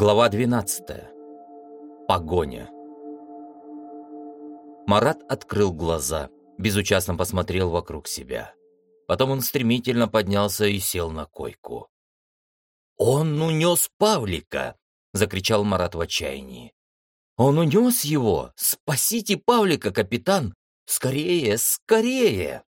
Глава 12. Погоня. Марат открыл глаза, безучастно посмотрел вокруг себя. Потом он стремительно поднялся и сел на койку. «Он унес Павлика!» — закричал Марат в отчаянии. «Он унес его! Спасите Павлика, капитан! Скорее, скорее!»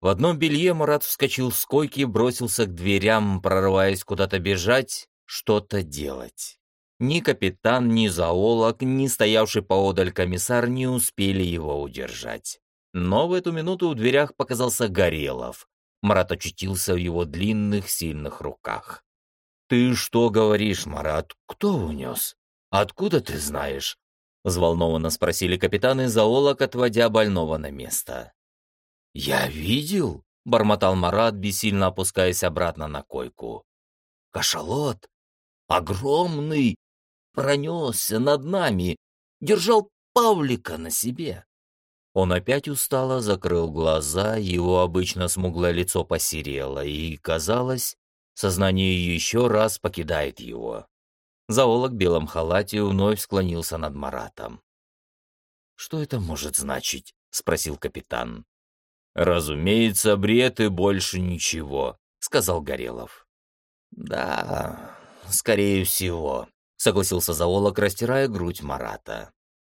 В одном белье Марат вскочил с койки и бросился к дверям, прорываясь куда-то бежать, что-то делать. Ни капитан, ни зоолог, ни стоявший поодаль комиссар не успели его удержать. Но в эту минуту в дверях показался Горелов. Марат очутился в его длинных, сильных руках. «Ты что говоришь, Марат? Кто унес? Откуда ты знаешь?» Взволнованно спросили капитан и зоолог, отводя больного на место. «Я видел», — бормотал Марат, бессильно опускаясь обратно на койку. «Кашалот огромный, пронесся над нами, держал Павлика на себе. Он опять устало закрыл глаза, его обычно смуглое лицо посерело, и, казалось, сознание еще раз покидает его. Зоолог в белом халате вновь склонился над Маратом. «Что это может значить?» — спросил капитан. «Разумеется, бред и больше ничего», — сказал Горелов. «Да, скорее всего», — согласился зоолог, растирая грудь Марата.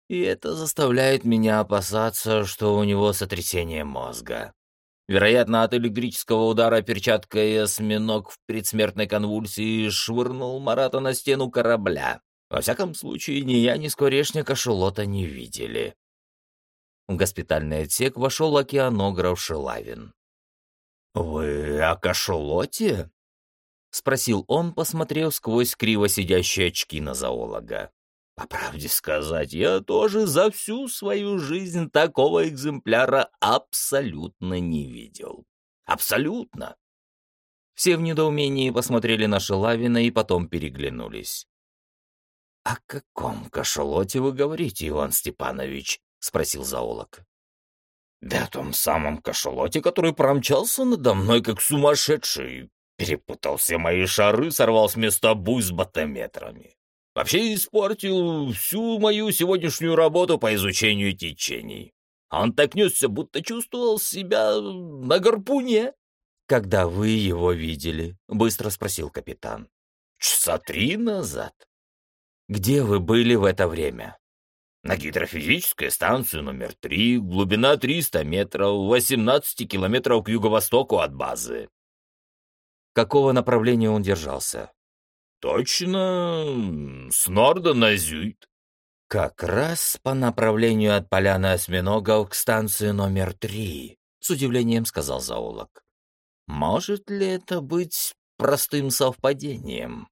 «И это заставляет меня опасаться, что у него сотрясение мозга. Вероятно, от электрического удара перчаткой осьминог в предсмертной конвульсии швырнул Марата на стену корабля. Во всяком случае, ни я, ни скорешня кошелота не видели». В госпитальный отсек вошел океанограф Шилавин. «Вы о кошелоте?» — спросил он, посмотрев сквозь криво сидящие очки на зоолога. «По правде сказать, я тоже за всю свою жизнь такого экземпляра абсолютно не видел. Абсолютно!» Все в недоумении посмотрели на Шелавина и потом переглянулись. «О каком кашалоте вы говорите, Иван Степанович?» — спросил зоолог. «Да о том самом кашалоте, который промчался надо мной, как сумасшедший, Перепутал все мои шары, сорвал с места буй с батометрами. Вообще испортил всю мою сегодняшнюю работу по изучению течений. Он так несся, будто чувствовал себя на гарпуне. «Когда вы его видели?» — быстро спросил капитан. «Часа три назад». «Где вы были в это время?» «На гидрофизической станции номер три, глубина 300 метров, 18 километров к юго-востоку от базы какого направления он держался. «Точно, с норда на зюит». «Как раз по направлению от поляны осьминогов к станции номер три», — с удивлением сказал зоолог. «Может ли это быть простым совпадением?»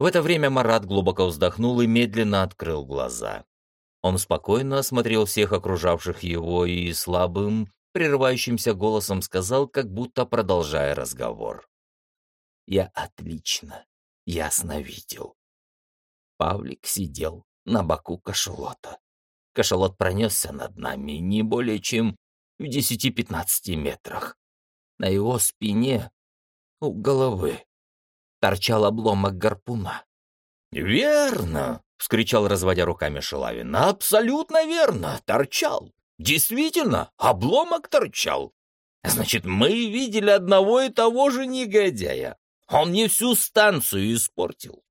В это время Марат глубоко вздохнул и медленно открыл глаза. Он спокойно осмотрел всех окружавших его и слабым, прерывающимся голосом сказал, как будто продолжая разговор я отлично, ясно видел. Павлик сидел на боку кашалота. Кашалот пронесся над нами не более чем в 10-15 метрах. На его спине, у головы, торчал обломок гарпуна. «Верно!» — вскричал, разводя руками Шелавин. «Абсолютно верно! Торчал! Действительно, обломок торчал! Значит, мы видели одного и того же негодяя. Он мне всю станцию испортил.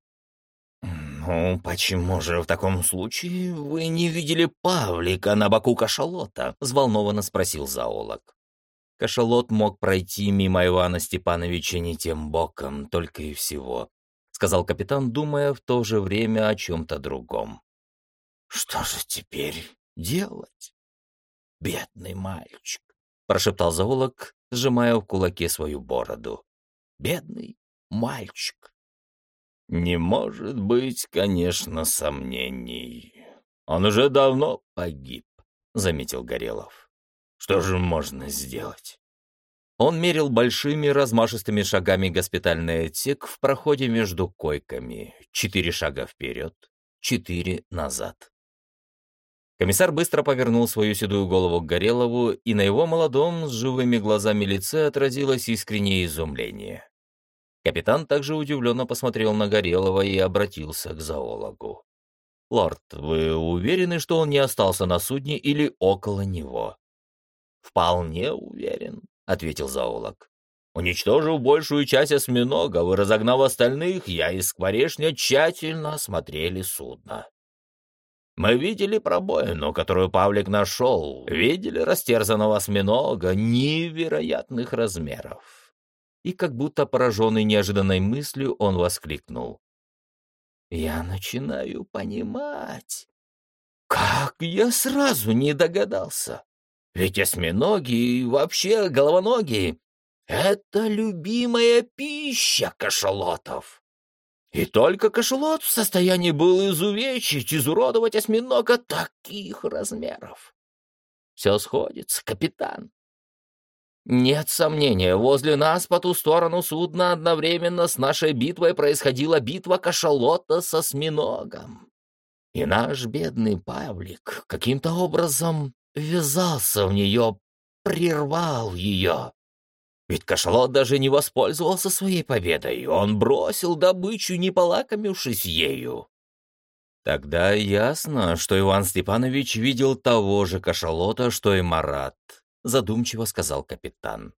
«Ну, почему же в таком случае вы не видели Павлика на боку кашалота?» — взволнованно спросил зоолог. Кашалот мог пройти мимо Ивана Степановича не тем боком, только и всего, — сказал капитан, думая в то же время о чем-то другом. «Что же теперь делать?» «Бедный мальчик», — прошептал зоолог, сжимая в кулаке свою бороду. «Бедный мальчик. Не может быть, конечно, сомнений. Он уже давно погиб, заметил Горелов. Что же можно сделать? Он мерил большими размашистыми шагами госпитальный отсек в проходе между койками. Четыре шага вперед, четыре назад. Комиссар быстро повернул свою седую голову к Горелову, и на его молодом, с живыми глазами лице отразилось искреннее изумление. Капитан также удивленно посмотрел на Горелого и обратился к зоологу. «Лорд, вы уверены, что он не остался на судне или около него?» «Вполне уверен», — ответил зоолог. «Уничтожив большую часть осьминогов и разогнав остальных, я и скворечня тщательно осмотрели судно. Мы видели пробоину, которую Павлик нашел, видели растерзанного осьминога невероятных размеров. И как будто пораженный неожиданной мыслью, он воскликнул. «Я начинаю понимать. Как я сразу не догадался? Ведь осьминоги и вообще головоногие — это любимая пища кашалотов. И только кошелот в состоянии был изувечить, изуродовать осьминога таких размеров. Все сходится, капитан. Нет сомнения, возле нас по ту сторону судна одновременно с нашей битвой происходила битва кашалота с осьминогом. И наш бедный Павлик каким-то образом ввязался в нее, прервал ее. Ведь кашалот даже не воспользовался своей победой, он бросил добычу, не полакомившись ею. Тогда ясно, что Иван Степанович видел того же кашалота, что и Марат, задумчиво сказал капитан.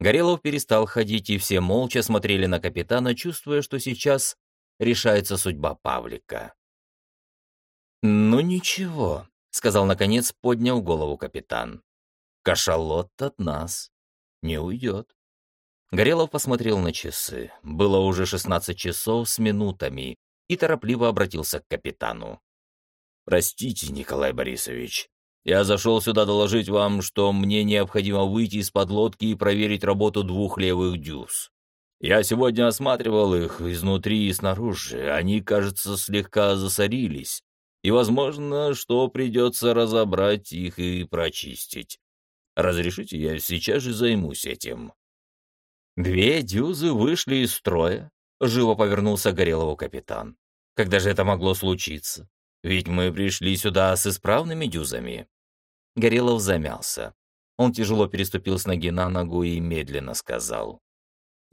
Горелов перестал ходить, и все молча смотрели на капитана, чувствуя, что сейчас решается судьба Павлика. «Ну ничего», — сказал наконец, поднял голову капитан. «Кашалот от нас не уйдет. Горелов посмотрел на часы. Было уже 16 часов с минутами и торопливо обратился к капитану. «Простите, Николай Борисович, я зашел сюда доложить вам, что мне необходимо выйти из-под лодки и проверить работу двух левых дюз. Я сегодня осматривал их изнутри и снаружи. Они, кажется, слегка засорились, и, возможно, что придется разобрать их и прочистить. Разрешите, я сейчас же займусь этим». Две дюзы вышли из строя, живо повернулся Горелову капитан. Когда же это могло случиться? Ведь мы пришли сюда с исправными дюзами. Горелов замялся. Он тяжело переступил с ноги на ногу и медленно сказал.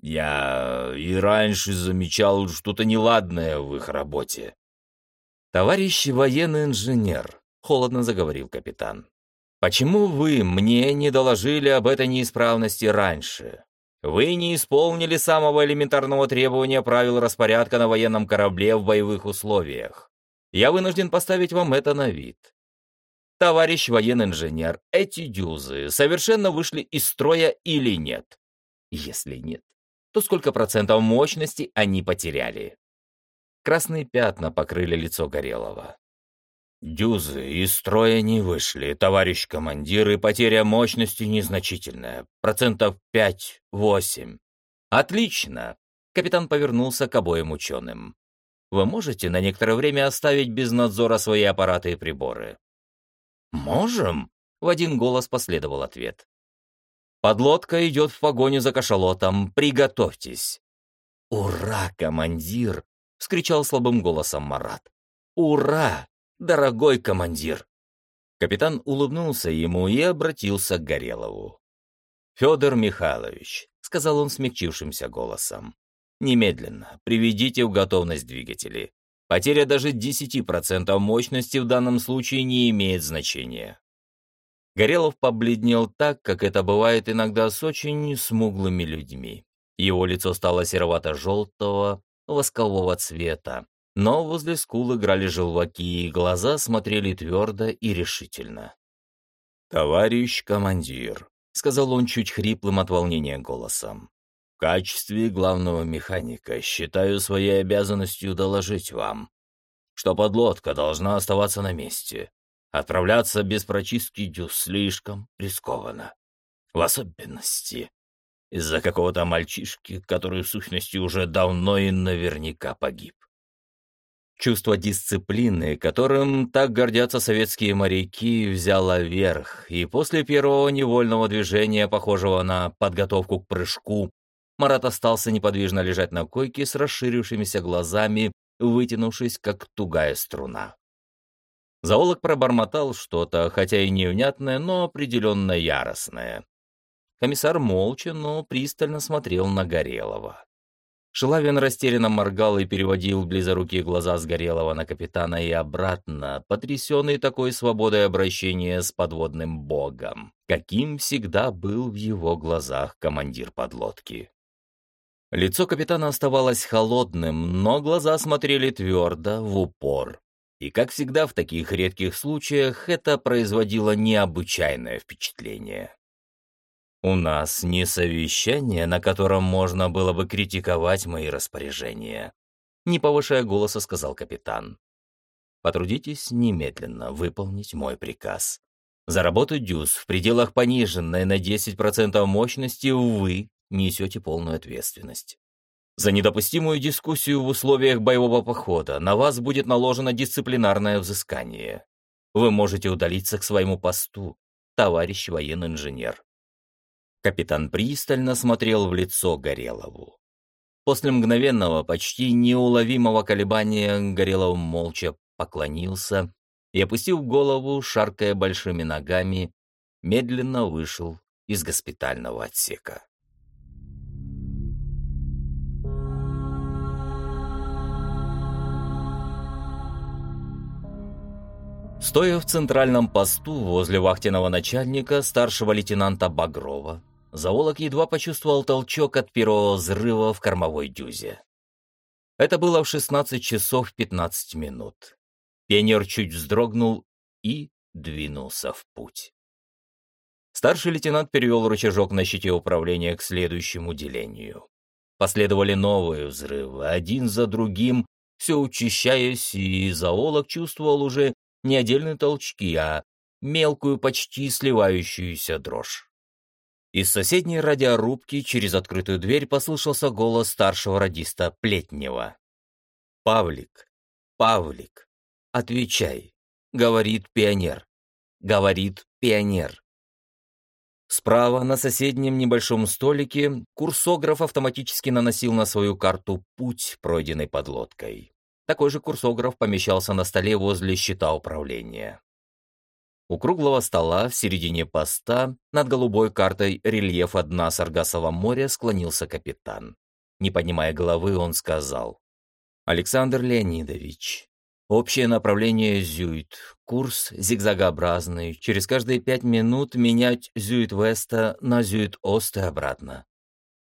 «Я и раньше замечал что-то неладное в их работе». «Товарищ военный инженер», — холодно заговорил капитан. Почему вы мне не доложили об этой неисправности раньше? Вы не исполнили самого элементарного требования правил распорядка на военном корабле в боевых условиях. Я вынужден поставить вам это на вид. Товарищ военный инженер, эти дюзы совершенно вышли из строя или нет? Если нет, то сколько процентов мощности они потеряли? Красные пятна покрыли лицо Горелого. Дюзы из строя не вышли, товарищ командир, и потеря мощности незначительная, процентов пять-восемь. Отлично. Капитан повернулся к обоим ученым. Вы можете на некоторое время оставить без надзора свои аппараты и приборы? Можем, в один голос последовал ответ. Подлодка идет в погоню за кашалотом, приготовьтесь. «Ура, командир!» — вскричал слабым голосом Марат. «Ура! дорогой командир!» Капитан улыбнулся ему и обратился к Горелову. «Федор Михайлович», — сказал он смягчившимся голосом, — «немедленно приведите в готовность двигатели. Потеря даже 10% мощности в данном случае не имеет значения». Горелов побледнел так, как это бывает иногда с очень смуглыми людьми. Его лицо стало серовато-желтого, воскового цвета, но возле скул играли желваки, и глаза смотрели твердо и решительно. «Товарищ командир», — сказал он чуть хриплым от волнения голосом, — «в качестве главного механика считаю своей обязанностью доложить вам, что подлодка должна оставаться на месте. Отправляться без прочистки дюз слишком рискованно. В особенности из-за какого-то мальчишки, который в сущности уже давно и наверняка погиб. Чувство дисциплины, которым так гордятся советские моряки, взяло верх, и после первого невольного движения, похожего на подготовку к прыжку, Марат остался неподвижно лежать на койке с расширившимися глазами, вытянувшись, как тугая струна. Зоолог пробормотал что-то, хотя и невнятное, но определенно яростное. Комиссар молча, но пристально смотрел на Горелого. Шелавин растерянно моргал и переводил близорукие глаза Сгорелого на капитана и обратно, потрясенный такой свободой обращения с подводным богом, каким всегда был в его глазах командир подлодки. Лицо капитана оставалось холодным, но глаза смотрели твердо, в упор. И, как всегда в таких редких случаях, это производило необычайное впечатление. У нас не совещание, на котором можно было бы критиковать мои распоряжения. Не повышая голоса, сказал капитан. Потрудитесь немедленно выполнить мой приказ. За работу дюз в пределах пониженной на 10% мощности вы несете полную ответственность. За недопустимую дискуссию в условиях боевого похода на вас будет наложено дисциплинарное взыскание. Вы можете удалиться к своему посту, товарищ военный инженер. Капитан пристально смотрел в лицо Горелову. После мгновенного, почти неуловимого колебания Горелов молча поклонился и, опустив голову, шаркая большими ногами, медленно вышел из госпитального отсека. Стоя в центральном посту возле вахтенного начальника, старшего лейтенанта Багрова, Зоолог едва почувствовал толчок от первого взрыва в кормовой дюзе. Это было в 16 часов 15 минут. Пионер чуть вздрогнул и двинулся в путь. Старший лейтенант перевел рычажок на щите управления к следующему делению. Последовали новые взрывы, один за другим, все учащаясь, и зоолог чувствовал уже не отдельные толчки, а мелкую, почти сливающуюся дрожь. Из соседней радиорубки через открытую дверь послышался голос старшего радиста Плетнева. «Павлик, Павлик, отвечай», — говорит пионер. Говорит пионер. Справа, на соседнем небольшом столике, курсограф автоматически наносил на свою карту путь, пройденный подлодкой. Такой же курсограф помещался на столе возле щита управления. У круглого стола в середине поста над голубой картой рельефа дна Саргасова моря склонился капитан. Не поднимая головы, он сказал. «Александр Леонидович, общее направление Зюит, курс зигзагообразный, через каждые пять минут менять Зюит-Веста на Зюит-Ост и обратно.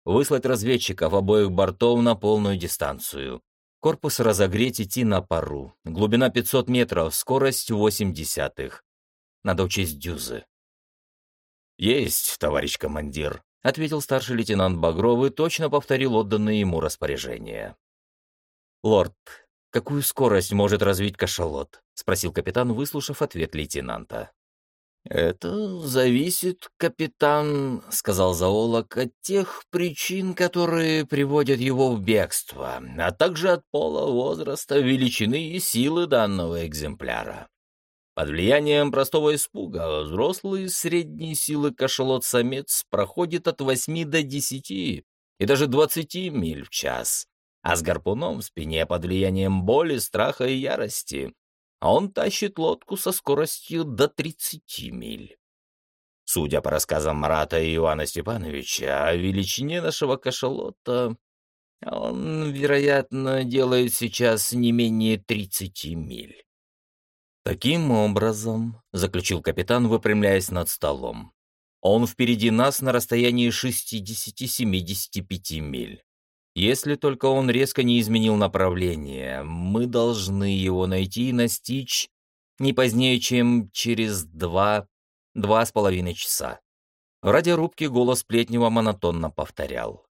Выслать разведчиков обоих бортов на полную дистанцию. Корпус разогреть идти на пару. Глубина 500 метров, скорость 8 десятых. Надо учесть дюзы. «Есть, товарищ командир», — ответил старший лейтенант Багров и точно повторил отданные ему распоряжения. «Лорд, какую скорость может развить кашалот?» — спросил капитан, выслушав ответ лейтенанта. «Это зависит, капитан», — сказал зоолог, — «от тех причин, которые приводят его в бегство, а также от пола, возраста, величины и силы данного экземпляра. Под влиянием простого испуга взрослый средней силы кашалот-самец проходит от 8 до 10 и даже 20 миль в час, а с гарпуном в спине под влиянием боли, страха и ярости он тащит лодку со скоростью до 30 миль. Судя по рассказам Марата и Ивана Степановича о величине нашего кашалота, он, вероятно, делает сейчас не менее 30 миль. «Таким образом», — заключил капитан, выпрямляясь над столом, «он впереди нас на расстоянии 60-75 миль. Если только он резко не изменил направление, мы должны его найти и настичь не позднее, чем через два, два с половиной часа». В радиорубке голос Плетнева монотонно повторял.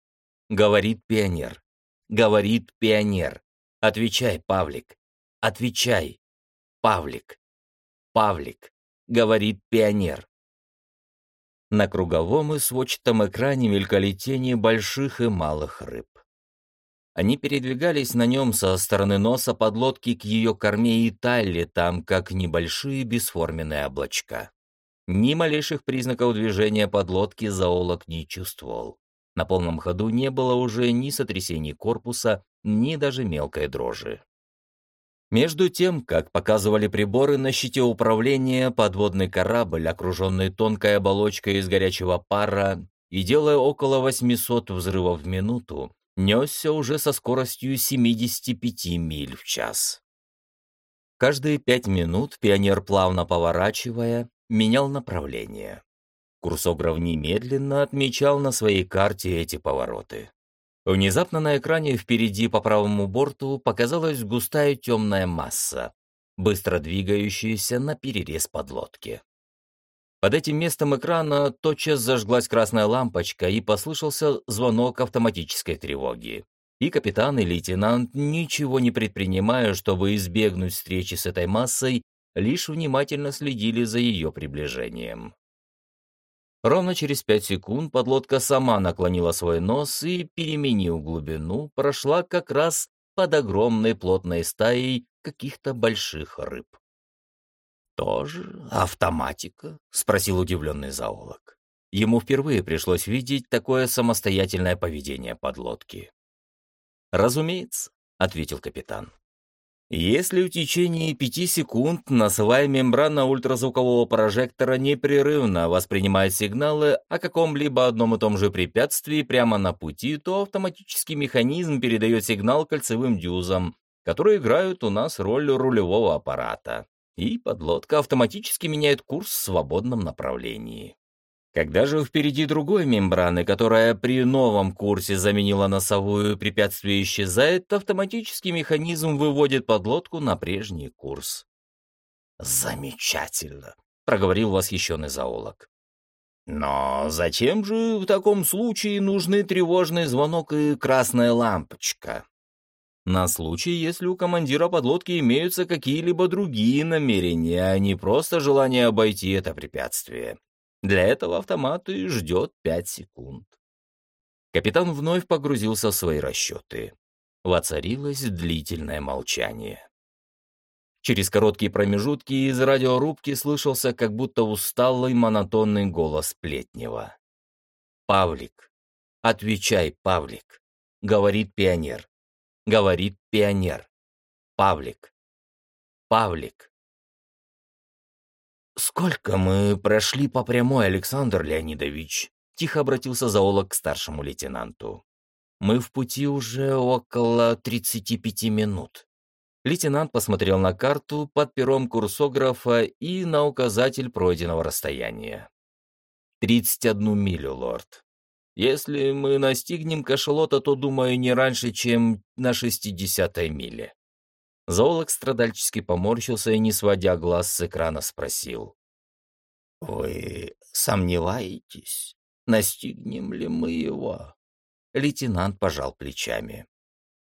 «Говорит пионер. Говорит пионер. Отвечай, Павлик. Отвечай. Павлик. Павлик, говорит пионер. На круговом и сводчатом экране мелькали тени больших и малых рыб. Они передвигались на нем со стороны носа подлодки к ее корме и талли, там как небольшие бесформенные облачка. Ни малейших признаков движения подлодки зоолог не чувствовал. На полном ходу не было уже ни сотрясений корпуса, ни даже мелкой дрожи. Между тем, как показывали приборы на щите управления, подводный корабль, окруженный тонкой оболочкой из горячего пара и делая около 800 взрывов в минуту, несся уже со скоростью 75 миль в час. Каждые пять минут пионер, плавно поворачивая, менял направление. Курсограф немедленно отмечал на своей карте эти повороты. Внезапно на экране впереди по правому борту показалась густая темная масса, быстро двигающаяся на перерез подлодки. Под этим местом экрана тотчас зажглась красная лампочка и послышался звонок автоматической тревоги. И капитан, и лейтенант, ничего не предпринимая, чтобы избегнуть встречи с этой массой, лишь внимательно следили за ее приближением. Ровно через пять секунд подлодка сама наклонила свой нос и, переменив глубину, прошла как раз под огромной плотной стаей каких-то больших рыб. «Тоже автоматика?» — спросил удивленный зоолог. Ему впервые пришлось видеть такое самостоятельное поведение подлодки. «Разумеется», — ответил капитан. Если в течение пяти секунд носовая мембрана ультразвукового прожектора непрерывно воспринимает сигналы о каком-либо одном и том же препятствии прямо на пути, то автоматический механизм передает сигнал кольцевым дюзам, которые играют у нас роль рулевого аппарата, и подлодка автоматически меняет курс в свободном направлении. Когда же впереди другой мембраны, которая при новом курсе заменила носовую, препятствие исчезает, автоматический механизм выводит подлодку на прежний курс. «Замечательно!» — проговорил восхищенный зоолог. «Но зачем же в таком случае нужны тревожный звонок и красная лампочка?» На случай, если у командира подлодки имеются какие-либо другие намерения, а не просто желание обойти это препятствие. Для этого автомат и ждет пять секунд. Капитан вновь погрузился в свои расчеты. Воцарилось длительное молчание. Через короткие промежутки из радиорубки слышался как будто усталый монотонный голос Плетнева. «Павлик! Отвечай, Павлик!» — говорит пионер. Говорит пионер. «Павлик! Павлик!» «Сколько мы прошли по прямой, Александр Леонидович?» — тихо обратился зоолог к старшему лейтенанту. «Мы в пути уже около 35 минут». Лейтенант посмотрел на карту под пером курсографа и на указатель пройденного расстояния. «Тридцать одну милю, лорд. Если мы настигнем кашалота, то, думаю, не раньше, чем на шестидесятой миле». Зоолог страдальчески поморщился и, не сводя глаз с экрана, спросил. «Вы сомневаетесь, настигнем ли мы его?» Лейтенант пожал плечами.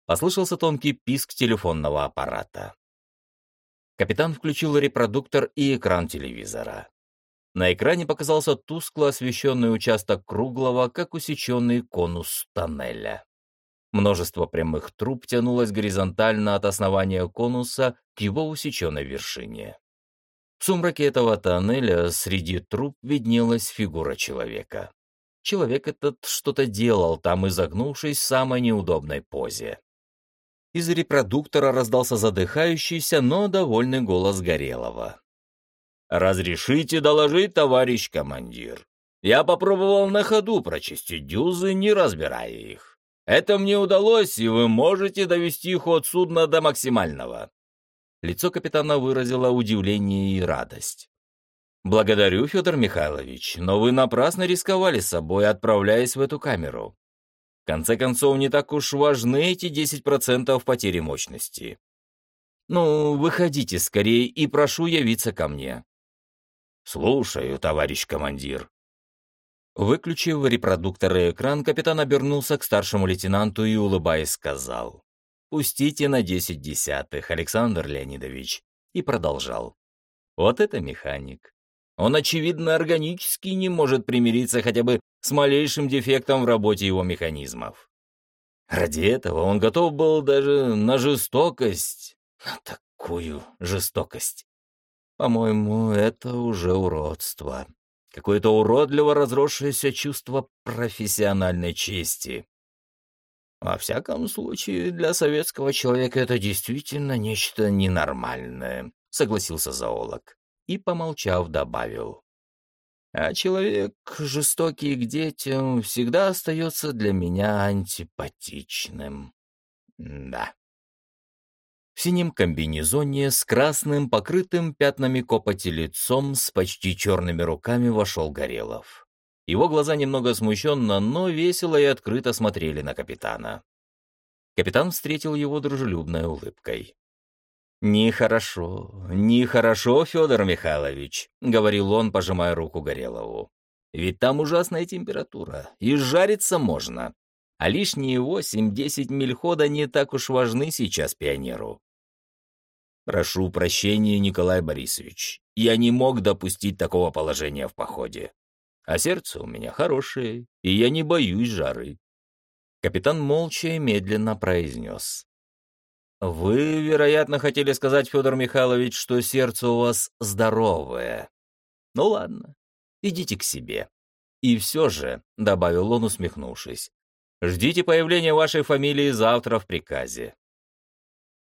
Послышался тонкий писк телефонного аппарата. Капитан включил репродуктор и экран телевизора. На экране показался тускло освещенный участок круглого, как усеченный конус тоннеля. Множество прямых труб тянулось горизонтально от основания конуса к его усеченной вершине. В сумраке этого тоннеля среди труб виднелась фигура человека. Человек этот что-то делал там, изогнувшись в самой неудобной позе. Из репродуктора раздался задыхающийся, но довольный голос Горелого. «Разрешите доложить, товарищ командир. Я попробовал на ходу прочистить дюзы, не разбирая их. Это мне удалось, и вы можете довести ход судна до максимального». Лицо капитана выразило удивление и радость. «Благодарю, Федор Михайлович, но вы напрасно рисковали собой, отправляясь в эту камеру. В конце концов, не так уж важны эти 10% потери мощности. Ну, выходите скорее и прошу явиться ко мне». «Слушаю, товарищ командир», Выключив репродуктор и экран, капитан обернулся к старшему лейтенанту и, улыбаясь, сказал «Пустите на десять десятых, Александр Леонидович», и продолжал. «Вот это механик. Он, очевидно, органически не может примириться хотя бы с малейшим дефектом в работе его механизмов. Ради этого он готов был даже на жестокость, на такую жестокость. По-моему, это уже уродство какое-то уродливо разросшееся чувство профессиональной чести. Во всяком случае, для советского человека это действительно нечто ненормальное, согласился зоолог и, помолчав, добавил. А человек, жестокий к детям, всегда остается для меня антипатичным. Да. В синем комбинезоне с красным, покрытым пятнами копоти лицом, с почти черными руками вошел Горелов. Его глаза немного смущенно, но весело и открыто смотрели на капитана. Капитан встретил его дружелюбной улыбкой. «Нехорошо, нехорошо, Федор Михайлович», — говорил он, пожимая руку Горелову. «Ведь там ужасная температура, и жариться можно. А лишние восемь-десять миль хода не так уж важны сейчас пионеру». «Прошу прощения, Николай Борисович, я не мог допустить такого положения в походе. А сердце у меня хорошее, и я не боюсь жары». Капитан молча и медленно произнес. «Вы, вероятно, хотели сказать, Федор Михайлович, что сердце у вас здоровое. Ну ладно, идите к себе. И все же, — добавил он, усмехнувшись, — ждите появления вашей фамилии завтра в приказе».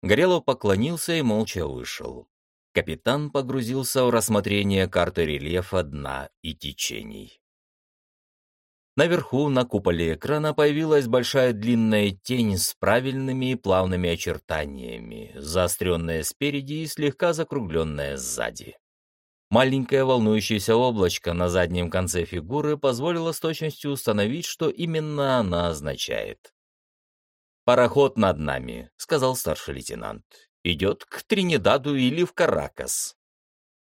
Горелов поклонился и молча вышел. Капитан погрузился в рассмотрение карты рельефа дна и течений. Наверху, на куполе экрана, появилась большая длинная тень с правильными и плавными очертаниями, заостренная спереди и слегка закругленная сзади. Маленькое волнующееся облачко на заднем конце фигуры позволило с точностью установить, что именно она означает. «Пароход над нами», — сказал старший лейтенант. «Идет к Тринидаду или в Каракас».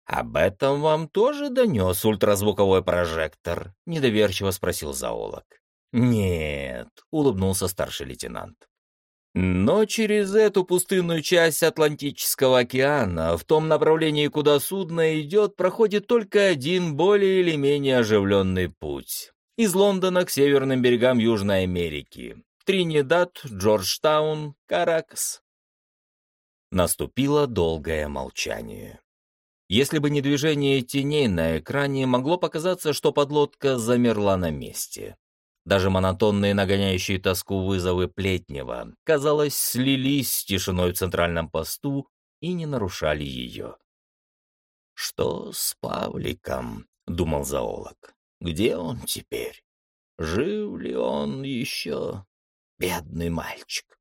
«Об этом вам тоже донес ультразвуковой прожектор?» — недоверчиво спросил зоолог. «Нет», — улыбнулся старший лейтенант. «Но через эту пустынную часть Атлантического океана, в том направлении, куда судно идет, проходит только один более или менее оживленный путь. Из Лондона к северным берегам Южной Америки. Тринидад, Джорджтаун, Каракас». Наступило долгое молчание. Если бы не движение теней на экране, могло показаться, что подлодка замерла на месте. Даже монотонные нагоняющие тоску вызовы Плетнева, казалось, слились с тишиной в центральном посту и не нарушали ее. «Что с Павликом?» — думал зоолог. «Где он теперь? Жив ли он еще? Бедный мальчик!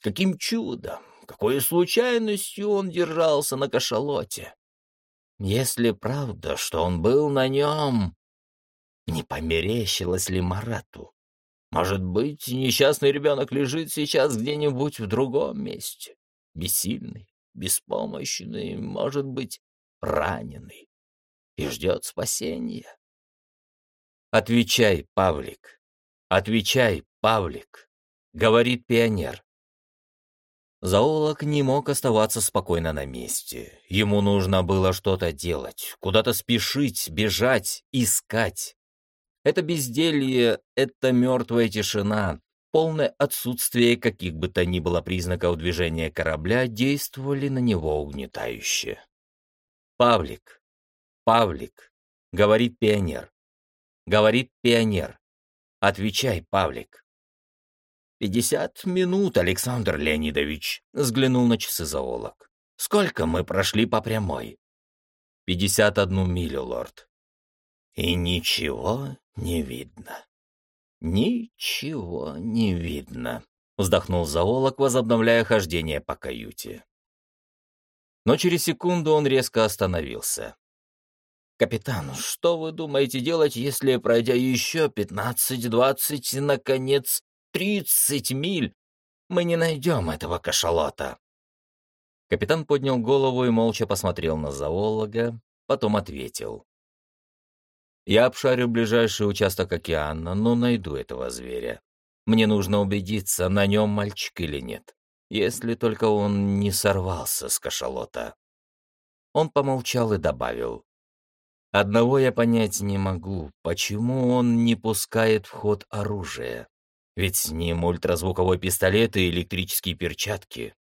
Каким чудом, какой случайностью он держался на кашалоте!» Если правда, что он был на нем, не померещилось ли Марату? Может быть, несчастный ребенок лежит сейчас где-нибудь в другом месте, бессильный, беспомощный, может быть, раненый, и ждет спасения? «Отвечай, Павлик, отвечай, Павлик», — говорит пионер. Зоолог не мог оставаться спокойно на месте. Ему нужно было что-то делать, куда-то спешить, бежать, искать. Это безделье, это мертвая тишина, полное отсутствие каких бы то ни было признаков движения корабля действовали на него угнетающе. «Павлик! Павлик!» — говорит пионер. Говорит пионер. «Отвечай, Павлик!» «Пятьдесят минут, Александр Леонидович», — взглянул на часы зоолог. «Сколько мы прошли по прямой?» «Пятьдесят одну милю, лорд». «И ничего не видно». «Ничего не видно», — вздохнул зоолог, возобновляя хождение по каюте. Но через секунду он резко остановился. «Капитан, что вы думаете делать, если, пройдя еще пятнадцать-двадцать, наконец, Тридцать миль! Мы не найдем этого кашалота!» Капитан поднял голову и молча посмотрел на зоолога, потом ответил. «Я обшарю ближайший участок океана, но найду этого зверя. Мне нужно убедиться, на нем мальчик или нет, если только он не сорвался с кашалота». Он помолчал и добавил. «Одного я понять не могу, почему он не пускает в ход оружие. Ведь с ним ультразвуковой пистолет и электрические перчатки.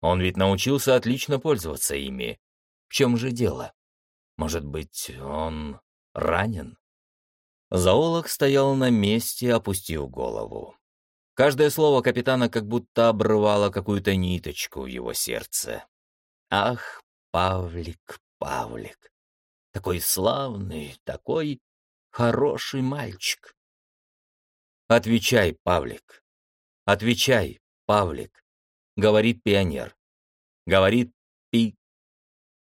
Он ведь научился отлично пользоваться ими. В чем же дело? Может быть, он ранен? Зоолог стоял на месте, опустив голову. Каждое слово капитана как будто обрывало какую-то ниточку в его сердце. Ах, Павлик, Павлик, такой славный, такой Хороший мальчик. Отвечай, Павлик. Отвечай, Павлик, говорит пионер. Говорит пи.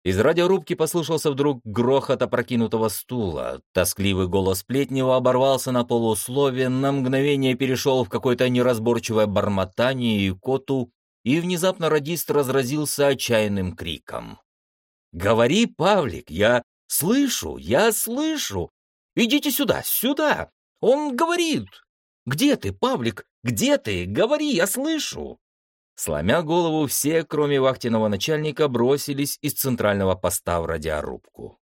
Из радиорубки послышался вдруг грохот опрокинутого стула. Тоскливый голос Плетнева оборвался на полуслове, на мгновение перешел в какое-то неразборчивое бормотание и коту, и внезапно радист разразился отчаянным криком. «Говори, Павлик, я слышу, я слышу! Идите сюда, сюда! Он говорит! Где ты, Павлик? Где ты? Говори, я слышу!» Сломя голову, все, кроме вахтенного начальника, бросились из центрального поста в радиорубку.